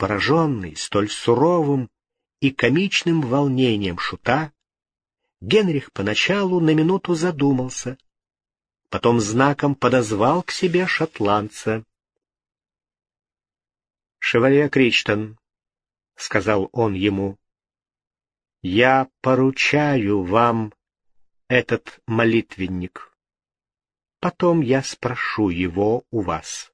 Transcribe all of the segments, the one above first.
Пораженный столь суровым и комичным волнением шута, Генрих поначалу на минуту задумался, потом знаком подозвал к себе шотландца. «Шевалье Кричтон», — сказал он ему, — «я поручаю вам этот молитвенник. Потом я спрошу его у вас».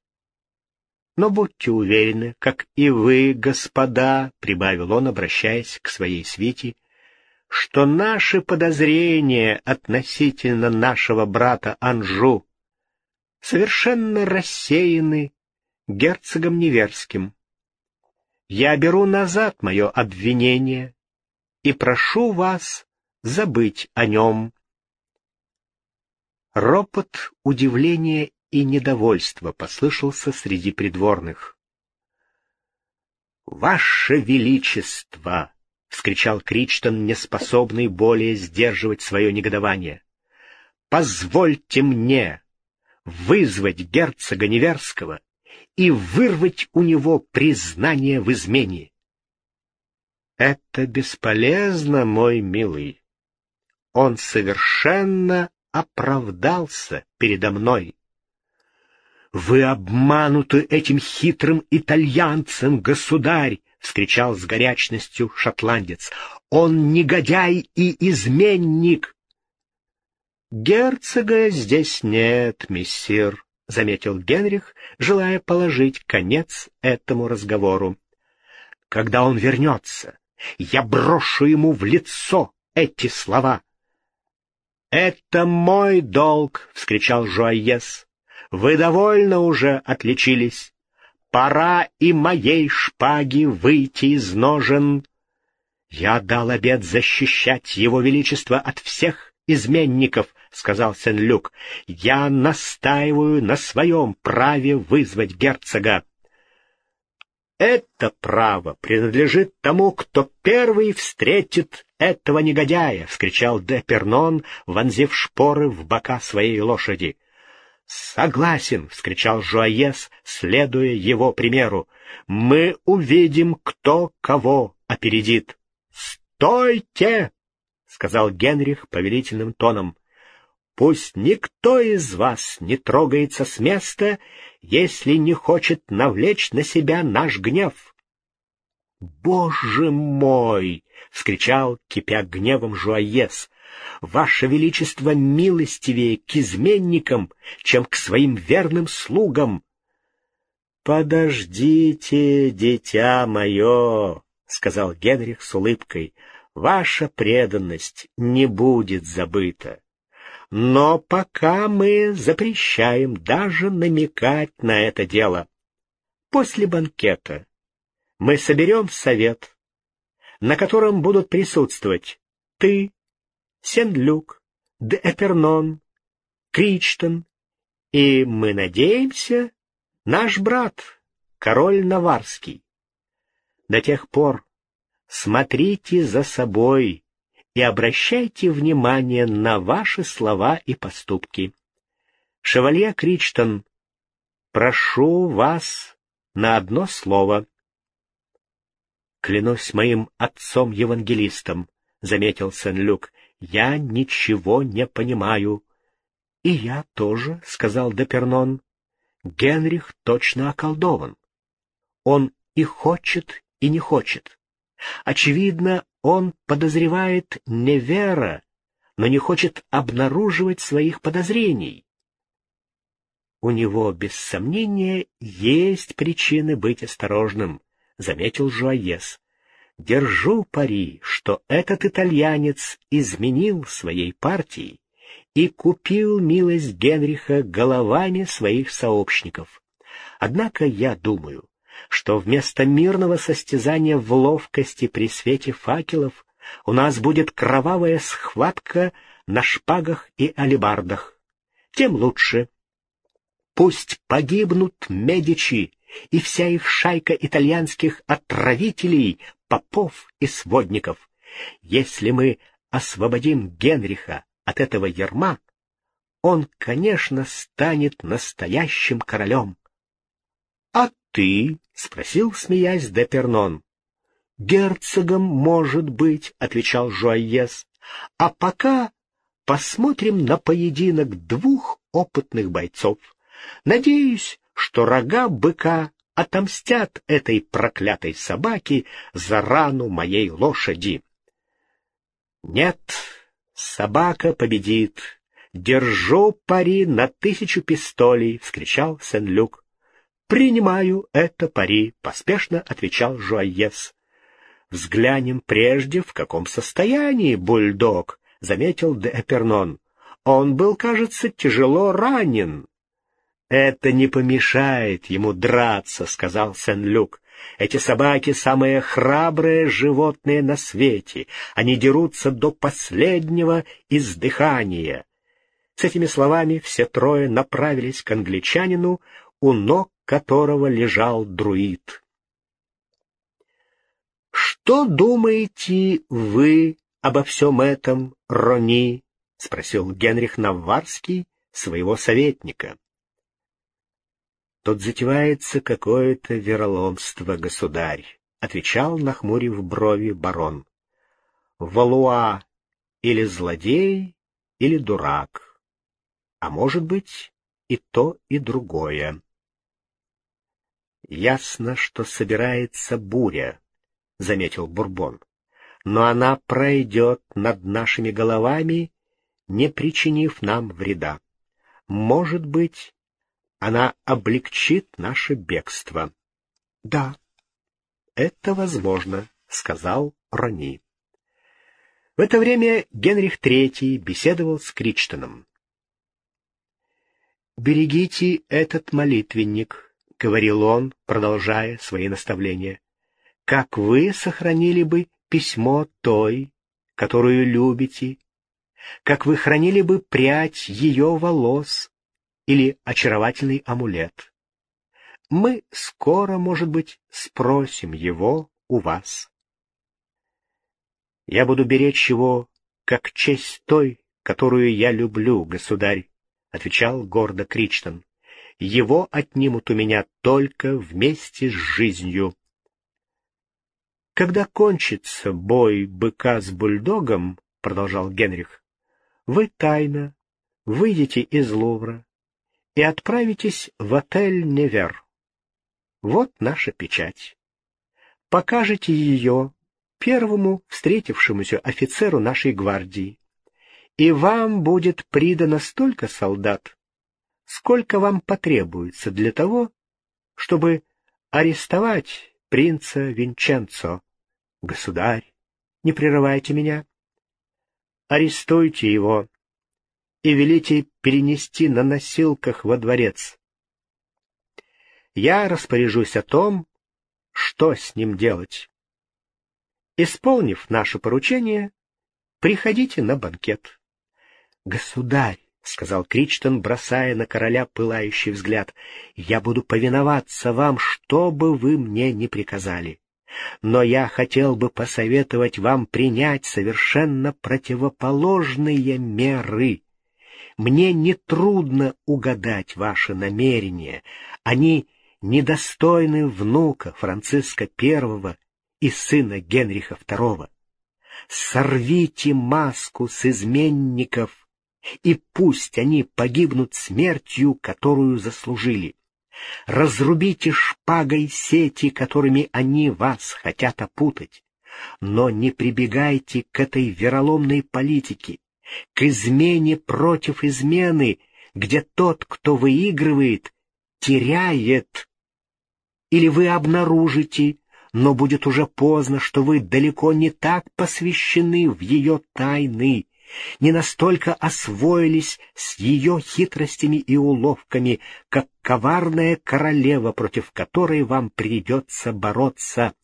Но будьте уверены, как и вы, господа, — прибавил он, обращаясь к своей свите, — что наши подозрения относительно нашего брата Анжу совершенно рассеяны герцогом Неверским. Я беру назад мое обвинение и прошу вас забыть о нем. Ропот удивления и недовольство послышался среди придворных. «Ваше Величество!» — вскричал Кричтон, неспособный более сдерживать свое негодование. «Позвольте мне вызвать герцога Неверского и вырвать у него признание в измене». «Это бесполезно, мой милый. Он совершенно оправдался передо мной». «Вы обмануты этим хитрым итальянцем, государь!» — вскричал с горячностью шотландец. «Он негодяй и изменник!» «Герцога здесь нет, мессир», — заметил Генрих, желая положить конец этому разговору. «Когда он вернется, я брошу ему в лицо эти слова». «Это мой долг!» — вскричал Жуаес. Вы довольно уже отличились. Пора и моей шпаге выйти из ножен. Я дал обет защищать его величество от всех изменников, — сказал Сен-Люк. Я настаиваю на своем праве вызвать герцога. Это право принадлежит тому, кто первый встретит этого негодяя, — вскричал Депернон, вонзив шпоры в бока своей лошади. «Согласен!» — вскричал Жуаес, следуя его примеру. «Мы увидим, кто кого опередит!» «Стойте!» — сказал Генрих повелительным тоном. «Пусть никто из вас не трогается с места, если не хочет навлечь на себя наш гнев». «Боже мой!» — вскричал, кипя гневом Жуаес. Ваше Величество милостивее к изменникам, чем к своим верным слугам. «Подождите, дитя мое», — сказал Генрих с улыбкой, — «ваша преданность не будет забыта. Но пока мы запрещаем даже намекать на это дело. После банкета мы соберем совет, на котором будут присутствовать ты, Сен-Люк, Де Эпернон, Кричтон и, мы надеемся, наш брат, король Наварский. До тех пор смотрите за собой и обращайте внимание на ваши слова и поступки. Шевалье Кричтон, прошу вас на одно слово. Клянусь моим отцом-евангелистом, — заметил Сен-Люк, я ничего не понимаю. — И я тоже, — сказал Депернон. Генрих точно околдован. Он и хочет, и не хочет. Очевидно, он подозревает Невера, но не хочет обнаруживать своих подозрений. У него, без сомнения, есть причины быть осторожным, — заметил Жуаес. Держу пари, что этот итальянец изменил своей партии и купил милость Генриха головами своих сообщников. Однако я думаю, что вместо мирного состязания в ловкости при свете факелов у нас будет кровавая схватка на шпагах и алебардах. Тем лучше. Пусть погибнут Медичи и вся их шайка итальянских отравителей, попов и сводников. Если мы освободим Генриха от этого ерма, он, конечно, станет настоящим королем. — А ты?» — спросил, смеясь, Депернон. «Герцогом, может быть», — отвечал Жуайес. «А пока посмотрим на поединок двух опытных бойцов. Надеюсь, что рога быка отомстят этой проклятой собаке за рану моей лошади». «Нет, собака победит. Держу пари на тысячу пистолей!» — вскричал Сен-Люк. «Принимаю это пари», — поспешно отвечал Жуайес. «Взглянем прежде, в каком состоянии бульдог», — заметил де Эпернон. «Он был, кажется, тяжело ранен». «Это не помешает ему драться», — сказал Сен-Люк. «Эти собаки — самые храбрые животные на свете. Они дерутся до последнего издыхания». С этими словами все трое направились к англичанину, у ног которого лежал друид. «Что думаете вы обо всем этом, Рони?» — спросил Генрих Наварский своего советника. «Тут затевается какое-то вероломство, государь», — отвечал, нахмурив брови барон. «Валуа или злодей, или дурак, а может быть и то, и другое». «Ясно, что собирается буря», — заметил Бурбон. «Но она пройдет над нашими головами, не причинив нам вреда. Может быть, она облегчит наше бегство». «Да, это возможно», — сказал Рони. В это время Генрих III беседовал с Кричтоном. «Берегите этот молитвенник», — говорил он, продолжая свои наставления, — «как вы сохранили бы письмо той, которую любите, как вы хранили бы прядь ее волос или очаровательный амулет. Мы скоро, может быть, спросим его у вас. Я буду беречь его, как честь той, которую я люблю, государь, — отвечал гордо Кричтон его отнимут у меня только вместе с жизнью. Когда кончится бой быка с бульдогом, — продолжал Генрих, — вы тайно выйдете из Лувра и отправитесь в отель Невер. Вот наша печать. Покажете ее первому встретившемуся офицеру нашей гвардии, и вам будет придано столько солдат, сколько вам потребуется для того, чтобы арестовать принца Винченцо. Государь, не прерывайте меня. Арестуйте его и велите перенести на носилках во дворец. Я распоряжусь о том, что с ним делать. Исполнив наше поручение, приходите на банкет. Государь, — сказал Кричтон, бросая на короля пылающий взгляд, — «я буду повиноваться вам, что бы вы мне ни приказали. Но я хотел бы посоветовать вам принять совершенно противоположные меры. Мне нетрудно угадать ваши намерения. Они недостойны внука Франциска I и сына Генриха II. Сорвите маску с изменников — и пусть они погибнут смертью, которую заслужили. Разрубите шпагой сети, которыми они вас хотят опутать, но не прибегайте к этой вероломной политике, к измене против измены, где тот, кто выигрывает, теряет. Или вы обнаружите, но будет уже поздно, что вы далеко не так посвящены в ее тайны, не настолько освоились с ее хитростями и уловками, как коварная королева, против которой вам придется бороться.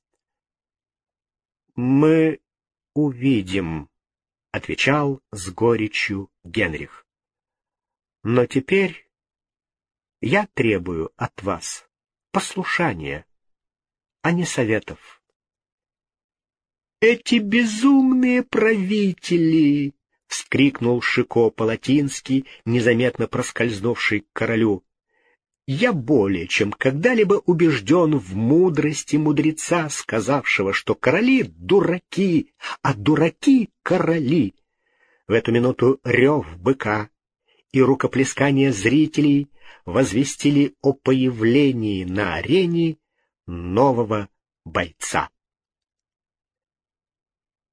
— Мы увидим, — отвечал с горечью Генрих. — Но теперь я требую от вас послушания, а не советов. Эти безумные правители — вскрикнул Шико Палатинский, незаметно проскользнувший к королю. Я более чем когда-либо убежден в мудрости мудреца, сказавшего, что короли — дураки, а дураки — короли. В эту минуту рев быка и рукоплескание зрителей возвестили о появлении на арене нового бойца.